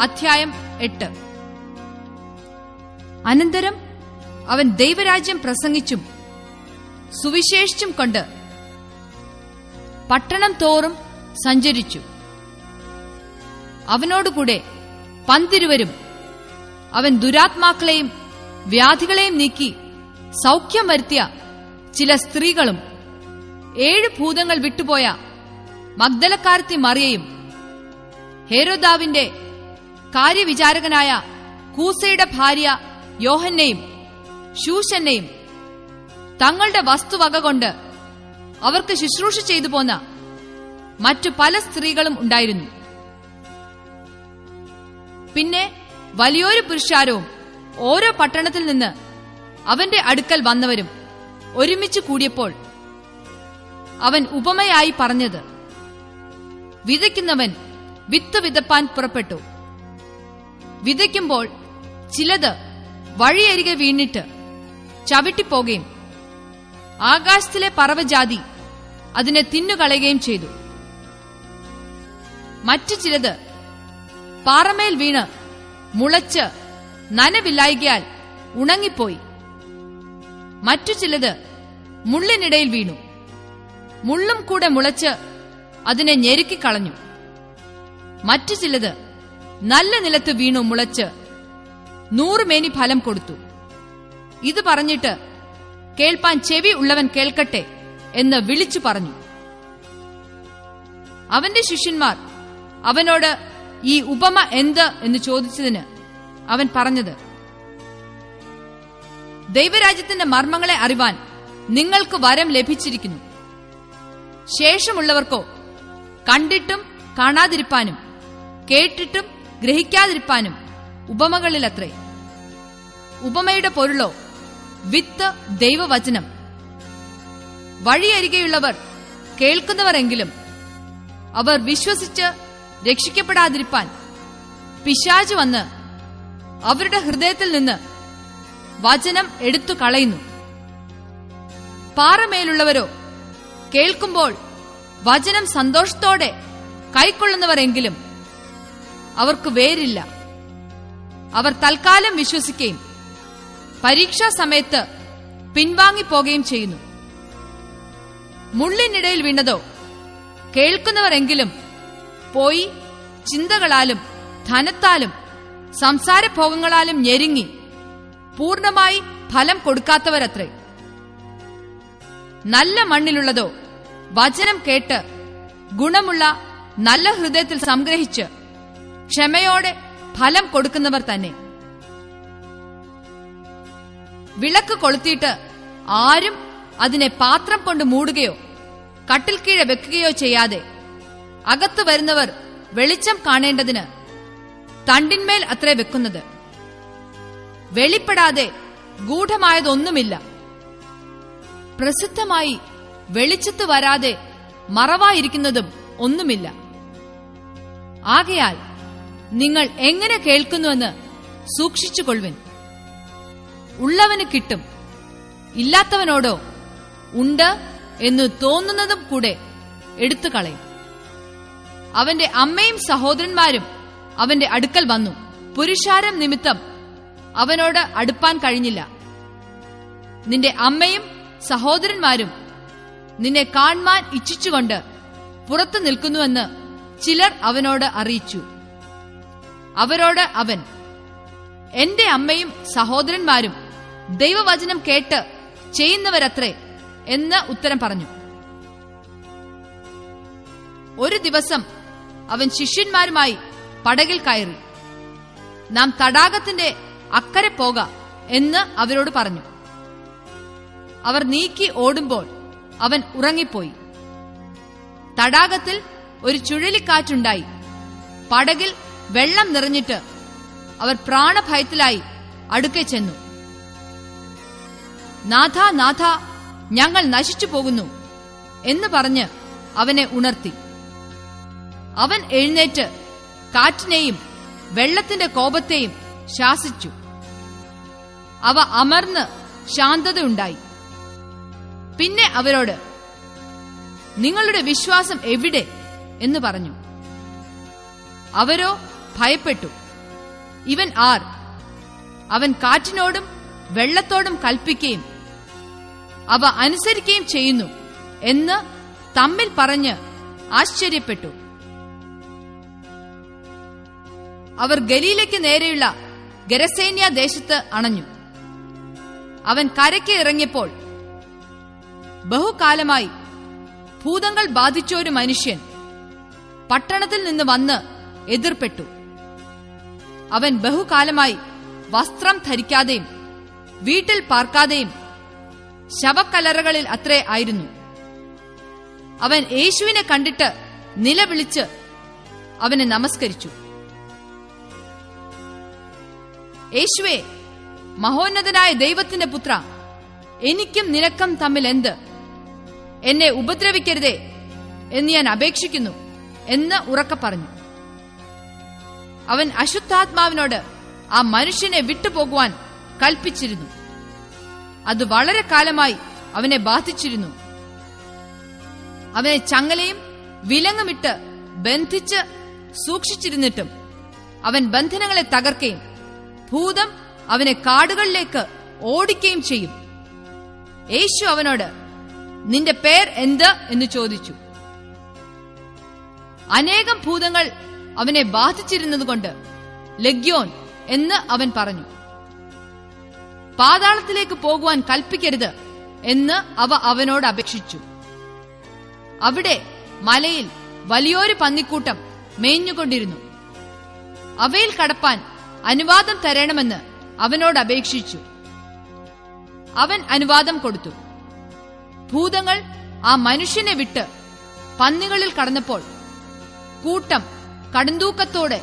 അധ്യായം എട്ട്. അനന്തരം അവൻ ദൈവരാജ്യം പ്രസംഗിച്ചും സുവിശേഷിച്ചും കൊണ്ട് പട്ടണം തോറും സഞ്ചരിച്ചു. അവനോടുകൂടെ പന്തിരുവരും അവൻ ദുരാത്മാക്കളെയും വ്യാധികളെയും നീക്കി സൗഖ്യം വരുത്തിയ ചില സ്ത്രീകളും ഏഴ് ഭൂതങ്ങൾ വിട്ടുപോയ മഗ്ദലക്കാരത്തി മറിയയും ഹേരോദാവിന്റെ കാര്യവിചാരകനായ കൂസയുടെ ഭാര്യ യോഹന്നെയും ശൂശന്നെയും തങ്ങളുടെ വസ്തുവക കൊണ്ട് അവർക്ക് ശുശ്രൂഷ ചെയ്തു പോന്ന മറ്റു പല സ്ത്രീകളും ഉണ്ടായിരുന്നു. പിന്നെ വലിയൊരു പുരുഷാരവും ഓരോ പട്ടണത്തിൽ നിന്ന് അവന്റെ അടുക്കൽ വന്നവരും ഒരുമിച്ച് കൂടിയപ്പോൾ അവൻ ഉപമയായി പറഞ്ഞത് വിതയ്ക്കുന്നവൻ വിത്ത് വിതപ്പാൻ പുറപ്പെട്ടു. വിതയ്ക്കുമ്പോൾ ചിലത് വഴിയരികെ വീണിട്ട് ചവിട്ടിപ്പോകുകയും ആകാശത്തിലെ പറവജാതി അതിനെ തിന്നുകളയുകയും ചെയ്തു. മറ്റു ചിലത് പാറമേൽ വീണ് മുളച്ച് നനവില്ലായികയാൽ ഉണങ്ങിപ്പോയി. മറ്റു ചിലത് മുള്ളിനിടയിൽ വീണു. മുള്ളും കൂടെ മുളച്ച് അതിനെ ഞെരുക്കിക്കളഞ്ഞു മറ്റു ചിലത് നല്ല നിലത്ത് വീണു മുളച്ച് നൂറുമേനി ഫലം കൊടുത്തു. ഇത് പറഞ്ഞിട്ട് കേൾപ്പാൻ ചെവി ഉള്ളവൻ കേൾക്കട്ടെ എന്ന് വിളിച്ചു പറഞ്ഞു. അവന്റെ ശിഷ്യന്മാർ അവനോട് ഈ ഉപമ എന്ത് എന്ന് ചോദിച്ചതിന് അവൻ പറഞ്ഞത് ദൈവരാജ്യത്തിന്റെ മർമ്മങ്ങളെ അറിവാൻ നിങ്ങൾക്ക് വരം ലഭിച്ചിരിക്കുന്നു. ശേഷമുള്ളവർക്കോ കണ്ടിട്ടും കാണാതിരിപ്പാനും കേട്ടിട്ടും ഗ്രഹിക്കാതിരിപ്പാനും ഉപമകളിലത്രേ. ഉപമയുടെ പൊരുളോ വിത്ത് ദൈവവചനം. വഴിയരികെയുള്ളവർ കേൾക്കുന്നവരെങ്കിലും അവർ വിശ്വസിച്ച് രക്ഷിക്കപ്പെടാതിരിപ്പാൻ പിശാചു വന്ന് അവരുടെ ഹൃദയത്തിൽ നിന്ന് വചനം എടുത്തു കളയുന്നു. പാറമേലുള്ളവരോ കേൾക്കുമ്പോൾ വചനം സന്തോഷത്തോടെ കൈക്കൊള്ളുന്നവരെങ്കിലും അവർക്ക് വേരില്ല. അവർ തൽക്കാലം വിശ്വസിക്കുകയും പരീക്ഷാ സമയത്ത് പിൻവാങ്ങിപ്പോകുകയും ചെയ്യുന്നു. മുള്ളിനിടയിൽ വീണതോ കേൾക്കുന്നവരെങ്കിലും പോയി ചിന്തകളാലും ധനത്താലും സംസാരഭോഗങ്ങളാലും ഞെരുങ്ങി പൂർണമായി ഫലം കൊടുക്കാത്തവരത്രേ. നല്ല മണ്ണിലുള്ളതോ വചനം കേട്ട് ഗുണമുള്ള നല്ല ഹൃദയത്തിൽ സംഗ്രഹിച്ച് ക്ഷമയോടെ ഫലം കൊടുക്കുന്നവർ തന്നെ. വിളക്ക് കൊളുത്തിയിട്ട് ആരും അതിനെ പാത്രം കൊണ്ട് മൂടുകയോ കട്ടിൽ കീഴെ വെക്കുകയോ ചെയ്യാതെ അകത്തു വരുന്നവർ വെളിച്ചം കാണേണ്ടതിന് തണ്ടിന്മേൽ അത്രേ വെക്കുന്നത്. വെളിപ്പെടാതെ ഗൂഢമായതൊന്നുമില്ല. പ്രസിദ്ധമായി വെളിച്ചത്ത് വരാതെ മറവായിരിക്കുന്നതും ഒന്നുമില്ല. ആകയാൽ നിങ്ങൾ എങ്ങനെ കേൾക്കുന്നുവെന്ന് സൂക്ഷിച്ചുകൊള്ളുവിൻ. ഉള്ളവന് കിട്ടും. ഇല്ലാത്തവനോടോ ഉണ്ട് എന്ന് തോന്നുന്നതും കൂടെ എടുത്തു കളയും അവന്റെ അമ്മയും സഹോദരന്മാരും അവന്റെ അടുക്കൽ വന്നു. പുരുഷാരം നിമിത്തം അവനോട് അടുപ്പാൻ കഴിഞ്ഞില്ല. നിന്റെ അമ്മയും സഹോദരന്മാരും നിന്നെ കാണുവാൻ ഇച്ഛിച്ചുകൊണ്ട് പുറത്തു നിൽക്കുന്നുവെന്ന് ചിലർ അവനോട് അറിയിച്ചു. അവരോട് അവൻ എന്റെ അമ്മയും സഹോദരന്മാരും ദൈവവചനം കേട്ട് ചെയ്യുന്നവരത്രേ എന്ന് ഉത്തരം പറഞ്ഞു. ഒരു ദിവസം അവൻ ശിഷ്യന്മാരുമായി പടകിൽ കയറി നാം തടാകത്തിന്റെ അക്കരെ പോക എന്ന് അവരോട് പറഞ്ഞു. അവർ നീക്കി ഓടുമ്പോൾ അവൻ ഉറങ്ങിപ്പോയി. തടാകത്തിൽ ഒരു ചുഴലിക്കാറ്റുണ്ടായി. പടകിൽ വെള്ളം നിറഞ്ഞിട്ട് അവർ പ്രാണഭയത്തിലായി അടുക്കെ ചെന്നു. നാഥ നാഥ ഞങ്ങൾ നശിച്ചു പോകുന്നു എന്ന് പറഞ്ഞ് അവനെ ഉണർത്തി. അവൻ എഴുന്നേറ്റ് കാറ്റിനെയും വെള്ളത്തിന്റെ കോപത്തെയും ശാസിച്ചു. അവ അമർന്ന് ശാന്തതയുണ്ടായി പിന്നെ അവരോട് നിങ്ങളുടെ വിശ്വാസം എവിടെ? എന്ന് പറഞ്ഞു. അവരോ ഭയപ്പെട്ടു. ഇവൻ ആർ? അവൻ കാറ്റിനോടും വെള്ളത്തോടും കൽപ്പിക്കുകയും അവ അനുസരിക്കുകയും ചെയ്യുന്നു എന്ന് തമ്മിൽ പറഞ്ഞ് ആശ്ചര്യപ്പെട്ടു. അവർ ഗലീലയ്ക്ക് നേരെയുള്ള ഗരസേന്യ ദേശത്ത് അണഞ്ഞു. അവൻ കരയ്ക്ക് ഇറങ്ങിയപ്പോൾ ബഹുകാലമായി ഭൂതങ്ങൾ ബാധിച്ച ഒരു മനുഷ്യൻ പട്ടണത്തിൽ നിന്ന് വന്ന് എതിർപ്പെട്ടു. അവൻ ബഹുകാലമായി വസ്ത്രം ധരിക്കാതെയും വീട്ടിൽ പാർക്കാതെയും ശവക്കലറകളിൽ അത്രേ ആയിരുന്നു. അവൻ യേശുവിനെ കണ്ടിട്ട് നിലവിളിച്ച് അവനെ നമസ്കരിച്ചു. യേശുവെ മഹോന്നതനായ ദൈവത്തിന്റെ പുത്ര എനിക്കും നിനക്കും തമ്മിൽ എന്ത്? എന്നെ ഉപദ്രവിക്കരുതേ എന്ന് ഞാൻ അപേക്ഷിക്കുന്നു എന്ന് ഉറക്കെ പറഞ്ഞു. അവൻ അശുദ്ധാത്മാവിനോട് ആ മനുഷ്യനെ വിട്ടുപോകുവാൻ കൽപ്പിച്ചിരുന്നു. അത് വളരെ കാലമായി അവനെ ബാധിച്ചിരുന്നു. അവനെ ചങ്ങലയും വിലങ്ങുമിട്ട് ബന്ധിച്ച് സൂക്ഷിച്ചിരുന്നിട്ടും അവൻ ബന്ധനങ്ങളെ തകർക്കുകയും ഭൂതം അവനെ കാടുകളിലേക്ക് ഓടിക്കുകയും ചെയ്യും. യേശു അവനോട് നിന്റെ പേർ എന്ത്? എന്ന് ചോദിച്ചു. അനേകം ഭൂതങ്ങൾ അവനെ ബാധിച്ചിരുന്നതുകൊണ്ട് ലഗ്യോൻ എന്ന് അവൻ പറഞ്ഞു. പാതാളത്തിലേക്ക് പോകുവാൻ കൽപ്പിക്കരുത് എന്ന് അവ അവനോട് അപേക്ഷിച്ചു. അവിടെ മലയിൽ വലിയൊരു പന്നിക്കൂട്ടം മേഞ്ഞുകൊണ്ടിരുന്നു. അവയിൽ കടപ്പാൻ അനുവാദം തരണമെന്ന് അവനോട് അപേക്ഷിച്ചു. അവൻ അനുവാദം കൊടുത്തു. ഭൂതങ്ങൾ ആ മനുഷ്യനെ വിട്ട് പന്നികളിൽ കടന്നപ്പോൾ കൂട്ടം കടുന്തൂക്കത്തോടെ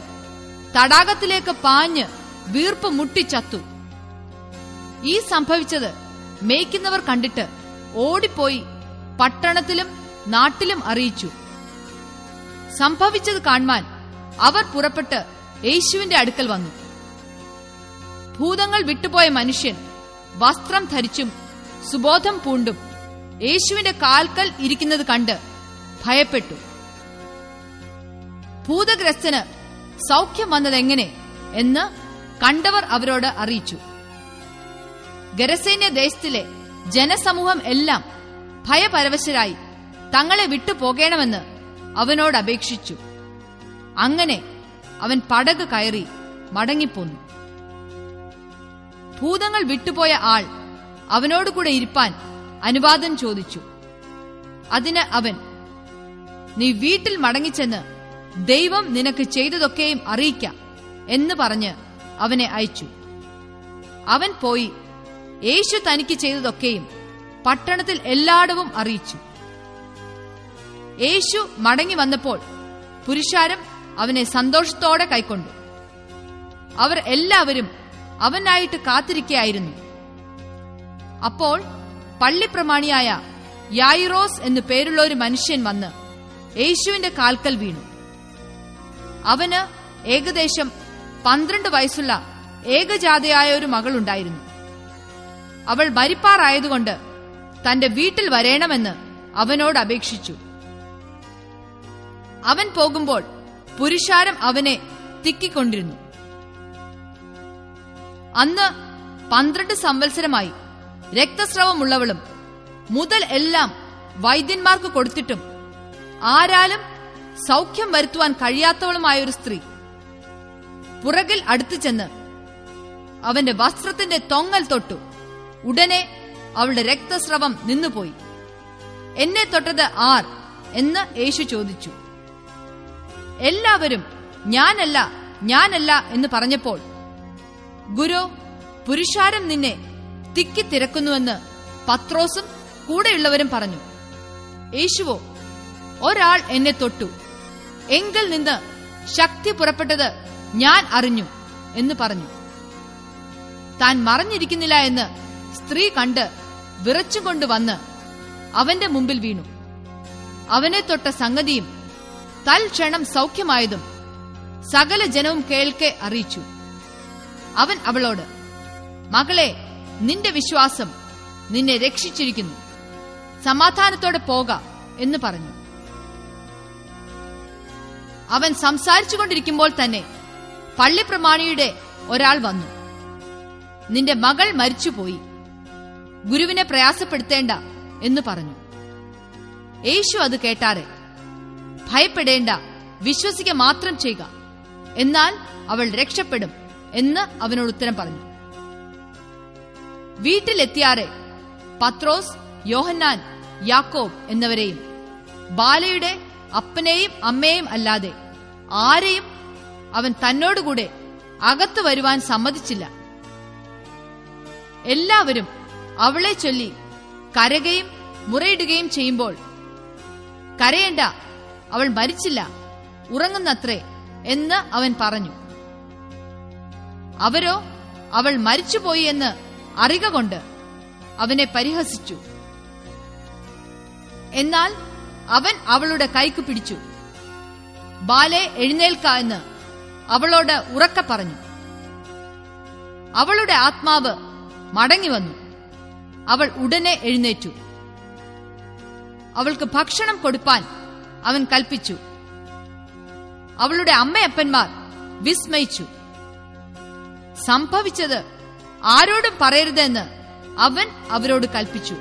തടാകത്തിലേക്ക് പാഞ്ഞ് വീർപ്പ് മുട്ടിച്ചത്തു. ഈ സംഭവിച്ചത് മേയ്ക്കുന്നവർ കണ്ടിട്ട് ഓടിപ്പോയി പട്ടണത്തിലും നാട്ടിലും അറിയിച്ചു. സംഭവിച്ചത് കാണുവാൻ അവർ പുറപ്പെട്ട് യേശുവിന്റെ അടുക്കൽ വന്നു. ഭൂതങ്ങൾ വിട്ടുപോയ മനുഷ്യൻ വസ്ത്രം ധരിച്ചും സുബോധം പൂണ്ടും യേശുവിന്റെ കാൽക്കൽ ഇരിക്കുന്നത് കണ്ട് ഭയപ്പെട്ടു. ഭൂതഗ്രസ്തന് സൗഖ്യം വന്നതെങ്ങനെ എന്ന് കണ്ടവർ അവരോട് അറിയിച്ചു. ഗരസേന്യ ദേശത്തിലെ ജനസമൂഹം എല്ലാം ഭയപരവശരായി തങ്ങളെ വിട്ടു പോകേണമെന്ന് അവനോട് അപേക്ഷിച്ചു. അങ്ങനെ അവൻ പടക് കയറി മടങ്ങിപ്പോന്നു. ഭൂതങ്ങൾ വിട്ടുപോയ ആൾ അവനോടുകൂടെ ഇരിപ്പാൻ അനുവാദം ചോദിച്ചു. അതിന് അവൻ നീ വീട്ടിൽ മടങ്ങിച്ചെന്ന് ദൈവം നിനക്ക് ചെയ്തതൊക്കെയും അറിയിക്കാം എന്ന് പറഞ്ഞ് അവനെ അയച്ചു. അവൻ പോയി യേശു തനിക്ക് ചെയ്തതൊക്കെയും പട്ടണത്തിൽ എല്ലായിടവും അറിയിച്ചു. യേശു മടങ്ങി വന്നപ്പോൾ പുരുഷാരം അവനെ സന്തോഷത്തോടെ കൈക്കൊണ്ടു. അവർ എല്ലാവരും അവനായിട്ട് കാത്തിരിക്കയായിരുന്നു. അപ്പോൾ പള്ളിപ്രമാണിയായ യായിറോസ് എന്നു പേരുള്ള ഒരു മനുഷ്യൻ വന്ന് യേശുവിന്റെ കാൽക്കൽ വീണു. അവന് ഏകദേശം പന്ത്രണ്ട് വയസ്സുള്ള ഏകജാതയായ ഒരു മകളുണ്ടായിരുന്നു. അവൾ മരിപ്പാറായതുകൊണ്ട് തന്റെ വീട്ടിൽ വരേണമെന്ന് അവനോട് അപേക്ഷിച്ചു. അവൻ പോകുമ്പോൾ പുരുഷാരം അവനെ തിക്കിക്കൊണ്ടിരുന്നു. അന്ന് പന്ത്രണ്ട് സംവത്സരമായി രക്തസ്രവമുള്ളവളും മുതൽ എല്ലാം വൈദ്യന്മാർക്ക് കൊടുത്തിട്ടും ആരാലും സൗഖ്യം വരുത്തുവാൻ കഴിയാത്തവളുമായ ഒരു സ്ത്രീ. പുറകിൽ അടുത്തു ചെന്ന് അവന്റെ വസ്ത്രത്തിന്റെ തൊങ്ങൽ തൊട്ടു. ഉടനെ അവളുടെ രക്തസ്രവം നിന്നുപോയി. എന്നെ തൊട്ടത് ആർ? എന്ന് യേശു ചോദിച്ചു. എല്ലാവരും ഞാനല്ല ഞാനല്ല എന്ന് പറഞ്ഞപ്പോൾ ഗുരു പുരുഷാരം നിന്നെ തിക്കി തിരക്കുന്നുവെന്ന് പത്രോസും കൂടെയുള്ളവരും പറഞ്ഞു. യേശുവോ ഒരാൾ എന്നെ തൊട്ടു. എങ്കിൽ നിന്ന് ശക്തി പുറപ്പെട്ടത് ഞാൻ അറിഞ്ഞു എന്ന് പറഞ്ഞു. താൻ മറഞ്ഞിരിക്കുന്നില്ല എന്ന് സ്ത്രീ കണ്ട് വിറച്ചുകൊണ്ട് വന്ന് അവന്റെ മുമ്പിൽ വീണു. അവനെ തൊട്ട സംഗതിയും തൽക്ഷണം സൗഖ്യമായതും സകല ജനവും കേൾക്കെ അറിയിച്ചു. അവൻ അവളോട് മകളെ നിന്റെ വിശ്വാസം നിന്നെ രക്ഷിച്ചിരിക്കുന്നു. സമാധാനത്തോടെ പോക എന്ന് പറഞ്ഞു. അവൻ സംസാരിച്ചു കൊണ്ടിരിക്കുമ്പോൾ തന്നെ പള്ളിപ്രമാണിയുടെ ഒരാൾ വന്നു. നിന്റെ മകൾ മരിച്ചുപോയി. ഗുരുവിനെ പ്രയാസപ്പെടുത്തേണ്ട എന്ന് പറഞ്ഞു. യേശു അത് കേട്ടാറെ. ഭയപ്പെടേണ്ട വിശ്വസിക്ക മാത്രം ചെയ്യുക. എന്നാൽ അവൾ രക്ഷപ്പെടും എന്ന് അവനോട് ഉത്തരം പറഞ്ഞു. വീട്ടിലെത്തിയാറെ പത്രോസ് യോഹന്നാൻ യാക്കോബ് എന്നിവരെയും ബാലയുടെ അപ്പനെയും അമ്മയെയും അല്ലാതെ ആരെയും അവൻ തന്നോടുകൂടെ അകത്തു വരുവാൻ സമ്മതിച്ചില്ല. എല്ലാവരും അവളെ ചൊല്ലി കരകയും മുറയിടുകയും ചെയ്യുമ്പോൾ കരയേണ്ട അവൾ മരിച്ചില്ല ഉറങ്ങുന്നത്രേ എന്ന് അവൻ പറഞ്ഞു. അവരോ അവൾ മരിച്ചുപോയി എന്ന് അറിക കൊണ്ട് അവനെ പരിഹസിച്ചു. എന്നാൽ അവൻ അവളുടെ കൈക്ക് പിടിച്ചു. ബാലെ എഴുന്നേൽക്ക എന്ന് അവളോട് ഉറക്ക പറഞ്ഞു. അവളുടെ ആത്മാവ് മടങ്ങി വന്നു. അവൾ ഉടനെ എഴുന്നേറ്റു. അവൾക്ക് ഭക്ഷണം കൊടുപ്പാൻ അവൻ കൽപ്പിച്ചു. അവളുടെ അമ്മയപ്പന്മാർ വിസ്മയിച്ചു. സംഭവിച്ചത് ആരോടും പറയരുതെന്ന് അവൻ അവരോട് കൽപ്പിച്ചു.